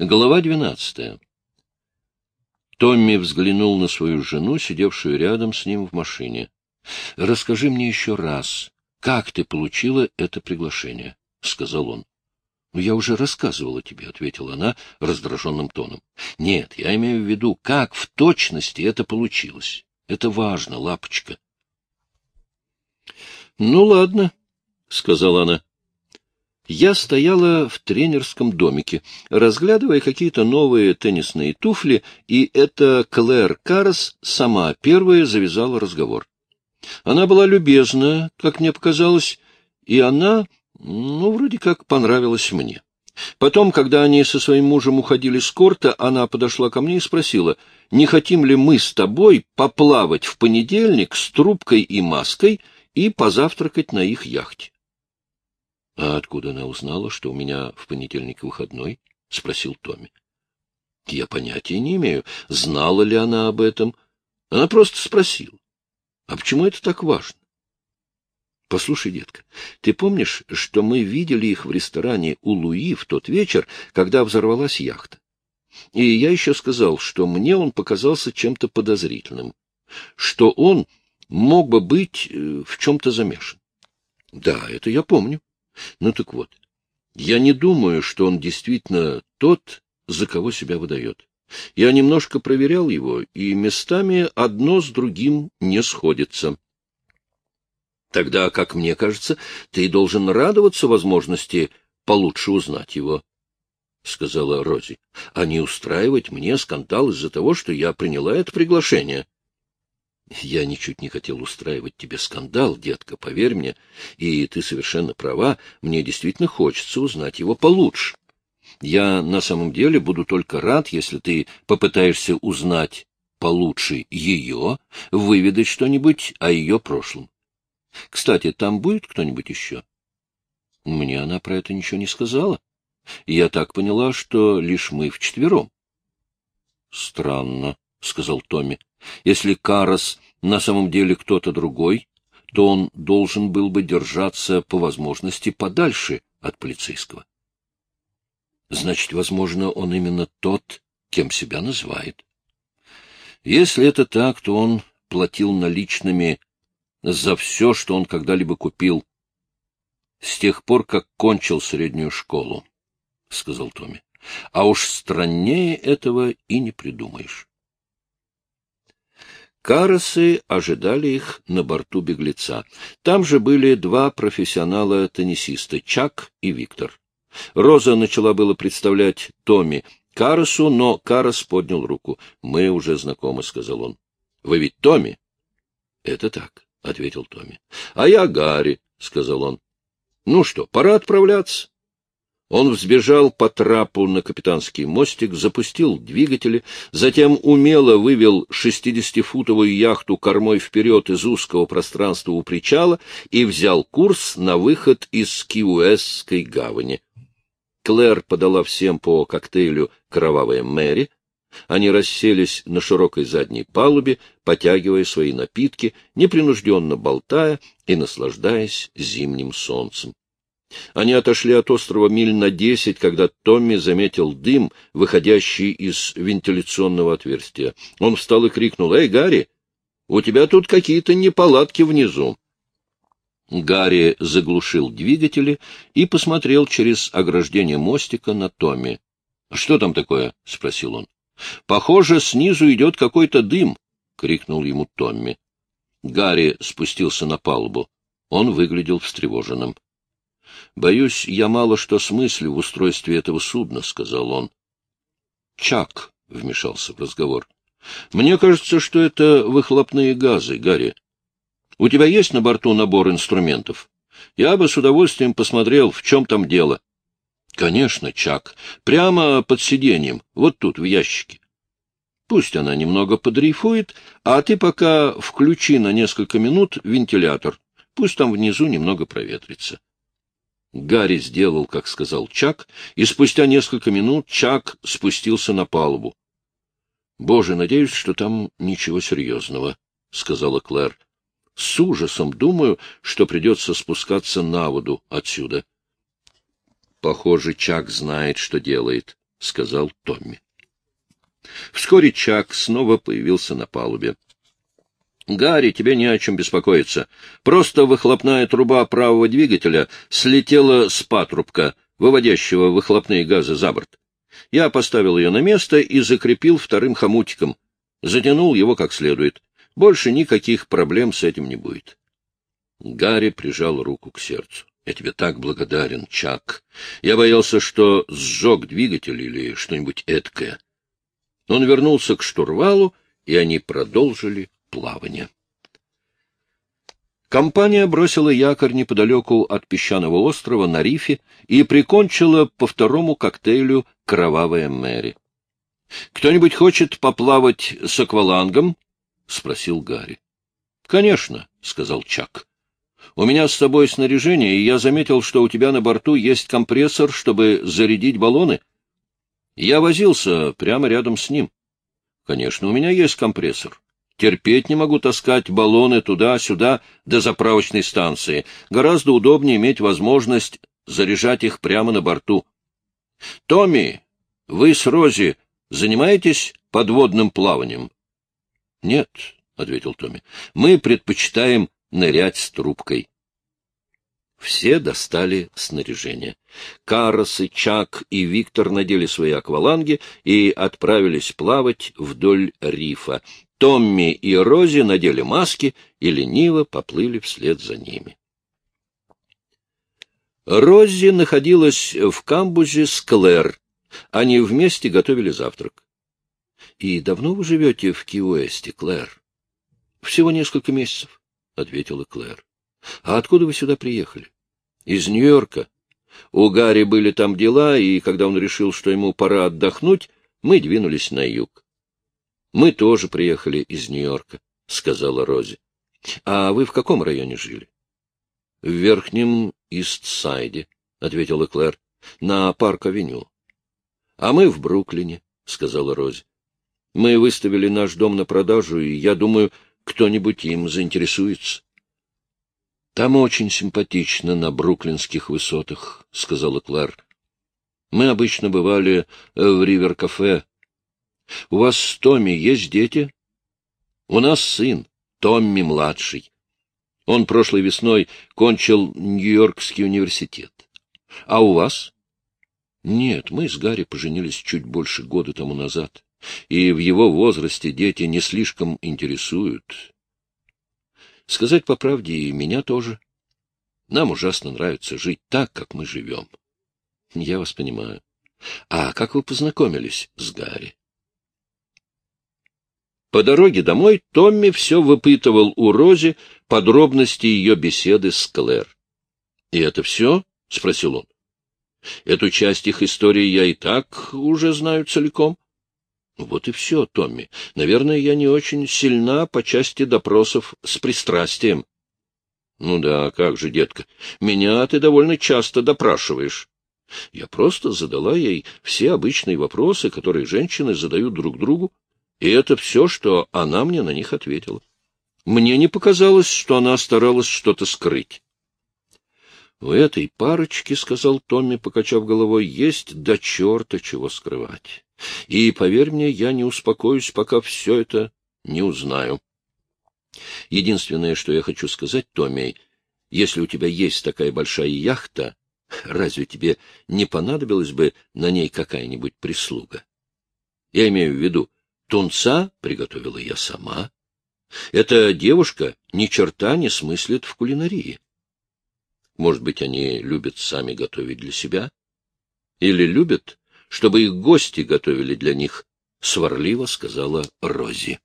Глава двенадцатая. Томми взглянул на свою жену, сидевшую рядом с ним в машине. — Расскажи мне еще раз, как ты получила это приглашение? — сказал он. — Ну, я уже рассказывала тебе, — ответила она раздраженным тоном. — Нет, я имею в виду, как в точности это получилось. Это важно, лапочка. — Ну, ладно, — сказала она. Я стояла в тренерском домике, разглядывая какие-то новые теннисные туфли, и эта Клэр Карс сама первая завязала разговор. Она была любезна, как мне показалось, и она, ну, вроде как понравилась мне. Потом, когда они со своим мужем уходили с корта, она подошла ко мне и спросила, не хотим ли мы с тобой поплавать в понедельник с трубкой и маской и позавтракать на их яхте. — А откуда она узнала, что у меня в понедельник выходной? — спросил Томми. — Я понятия не имею, знала ли она об этом. Она просто спросила. — А почему это так важно? — Послушай, детка, ты помнишь, что мы видели их в ресторане у Луи в тот вечер, когда взорвалась яхта? И я еще сказал, что мне он показался чем-то подозрительным, что он мог бы быть э, в чем-то замешан. Да, это я помню. Ну так вот, я не думаю, что он действительно тот, за кого себя выдает. Я немножко проверял его, и местами одно с другим не сходится. Тогда, как мне кажется, ты должен радоваться возможности получше узнать его, — сказала Рози, — а не устраивать мне скандал из-за того, что я приняла это приглашение. Я ничуть не хотел устраивать тебе скандал, детка, поверь мне, и ты совершенно права, мне действительно хочется узнать его получше. Я на самом деле буду только рад, если ты попытаешься узнать получше ее, выведать что-нибудь о ее прошлом. Кстати, там будет кто-нибудь еще? Мне она про это ничего не сказала. Я так поняла, что лишь мы вчетвером. — Странно, — сказал Томми. Если Карас на самом деле кто-то другой, то он должен был бы держаться по возможности подальше от полицейского. Значит, возможно, он именно тот, кем себя называет. Если это так, то он платил наличными за все, что он когда-либо купил, с тех пор, как кончил среднюю школу, — сказал Томми. А уж страннее этого и не придумаешь. Каросы ожидали их на борту беглеца. Там же были два профессионала-теннисиста — Чак и Виктор. Роза начала было представлять Томми Каросу, но Карос поднял руку. — Мы уже знакомы, — сказал он. — Вы ведь Томми? — Это так, — ответил Томми. — А я Гарри, — сказал он. — Ну что, пора отправляться. Он взбежал по трапу на капитанский мостик, запустил двигатели, затем умело вывел шестидесятифутовую яхту кормой вперед из узкого пространства у причала и взял курс на выход из Киуэсской гавани. Клэр подала всем по коктейлю «Кровавая Мэри». Они расселись на широкой задней палубе, потягивая свои напитки, непринужденно болтая и наслаждаясь зимним солнцем. Они отошли от острова миль на десять, когда Томми заметил дым, выходящий из вентиляционного отверстия. Он встал и крикнул, «Эй, Гарри, у тебя тут какие-то неполадки внизу». Гарри заглушил двигатели и посмотрел через ограждение мостика на Томми. — Что там такое? — спросил он. — Похоже, снизу идет какой-то дым, — крикнул ему Томми. Гарри спустился на палубу. Он выглядел встревоженным. — Боюсь, я мало что смыслю в устройстве этого судна, — сказал он. — Чак, — вмешался в разговор. — Мне кажется, что это выхлопные газы, Гарри. У тебя есть на борту набор инструментов? Я бы с удовольствием посмотрел, в чем там дело. — Конечно, Чак. Прямо под сиденьем, вот тут, в ящике. Пусть она немного подрейфует, а ты пока включи на несколько минут вентилятор. Пусть там внизу немного проветрится. Гарри сделал, как сказал Чак, и спустя несколько минут Чак спустился на палубу. — Боже, надеюсь, что там ничего серьезного, — сказала Клэр. — С ужасом думаю, что придется спускаться на воду отсюда. — Похоже, Чак знает, что делает, — сказал Томми. Вскоре Чак снова появился на палубе. — Гарри, тебе не о чем беспокоиться. Просто выхлопная труба правого двигателя слетела с патрубка, выводящего выхлопные газы за борт. Я поставил ее на место и закрепил вторым хомутиком. Затянул его как следует. Больше никаких проблем с этим не будет. Гарри прижал руку к сердцу. — Я тебе так благодарен, Чак. Я боялся, что сжег двигатель или что-нибудь эткое. Он вернулся к штурвалу, и они продолжили плавание. Компания бросила якорь неподалеку от песчаного острова на рифе и прикончила по второму коктейлю «Кровавая Мэри». — Кто-нибудь хочет поплавать с аквалангом? — спросил Гарри. — Конечно, — сказал Чак. — У меня с собой снаряжение, и я заметил, что у тебя на борту есть компрессор, чтобы зарядить баллоны. Я возился прямо рядом с ним. Конечно, у меня есть компрессор. Терпеть не могу таскать баллоны туда-сюда до заправочной станции. Гораздо удобнее иметь возможность заряжать их прямо на борту. — Томми, вы с Рози занимаетесь подводным плаванием? — Нет, — ответил Томми, — мы предпочитаем нырять с трубкой. Все достали снаряжение. Карос и Чак и Виктор надели свои акваланги и отправились плавать вдоль рифа. Томми и Рози надели маски и лениво поплыли вслед за ними. Рози находилась в камбузе с Клэр. Они вместе готовили завтрак. — И давно вы живете в Ки-Уэсте, Клэр? — Всего несколько месяцев, — ответила Клэр. — А откуда вы сюда приехали? — Из Нью-Йорка. У Гарри были там дела, и когда он решил, что ему пора отдохнуть, мы двинулись на юг. — Мы тоже приехали из Нью-Йорка, — сказала Рози. — А вы в каком районе жили? — В Верхнем Ист-Сайде, — ответила Клэр, — на Парк-авеню. — А мы в Бруклине, — сказала Рози. — Мы выставили наш дом на продажу, и я думаю, кто-нибудь им заинтересуется. — Там очень симпатично на бруклинских высотах, — сказала Клэр. — Мы обычно бывали в Ривер-кафе. — У вас с Томми есть дети? — У нас сын, Томми-младший. Он прошлой весной кончил Нью-Йоркский университет. — А у вас? — Нет, мы с Гарри поженились чуть больше года тому назад, и в его возрасте дети не слишком интересуют. Сказать по правде, и меня тоже. Нам ужасно нравится жить так, как мы живем. Я вас понимаю. А как вы познакомились с Гарри? По дороге домой Томми все выпытывал у Рози подробности ее беседы с Клэр. — И это все? — спросил он. — Эту часть их истории я и так уже знаю целиком. Вот и все, Томми. Наверное, я не очень сильна по части допросов с пристрастием. Ну да, как же, детка, меня ты довольно часто допрашиваешь. Я просто задала ей все обычные вопросы, которые женщины задают друг другу, и это все, что она мне на них ответила. Мне не показалось, что она старалась что-то скрыть. — У этой парочки, — сказал Томми, покачав головой, — есть до черта чего скрывать. И, поверь мне, я не успокоюсь, пока все это не узнаю. Единственное, что я хочу сказать, Томми, если у тебя есть такая большая яхта, разве тебе не понадобилась бы на ней какая-нибудь прислуга? Я имею в виду, тунца приготовила я сама. Эта девушка ни черта не смыслит в кулинарии. Может быть, они любят сами готовить для себя? Или любят чтобы их гости готовили для них, — сварливо сказала Рози.